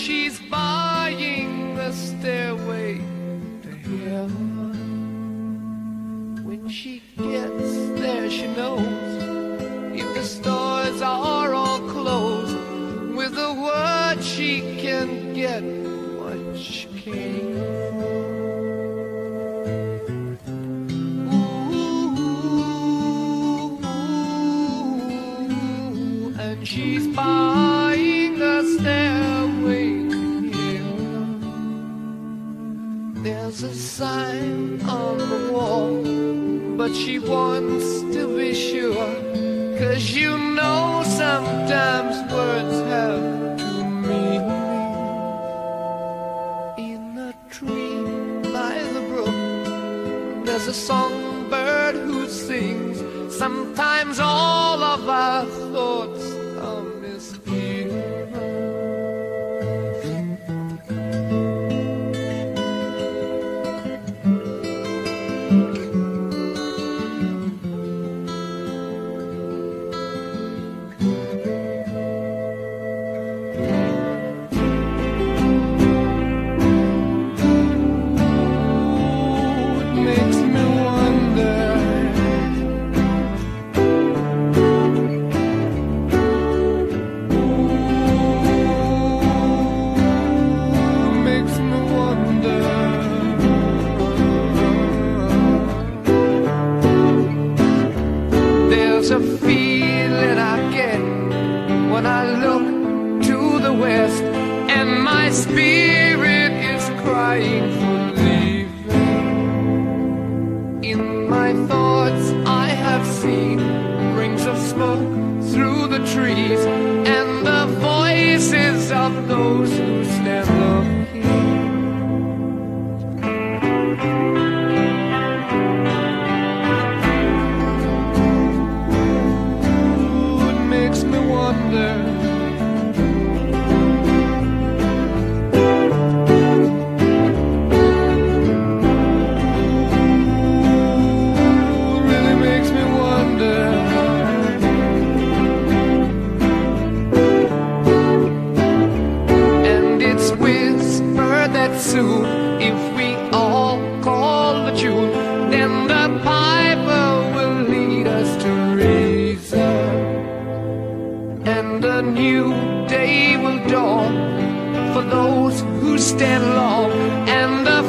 she's buying the stairway to heaven. When she gets there, she knows if the stores are all closed. With a word, she can get what she came There's a sign on the wall, but she wants to be sure. Cause you know sometimes words have two meanings. In tree by the brook, there's a songbird who sings. Sometimes of soon, if we all call the tune, then the piper will lead us to reason. And a new day will dawn for those who stand long, and the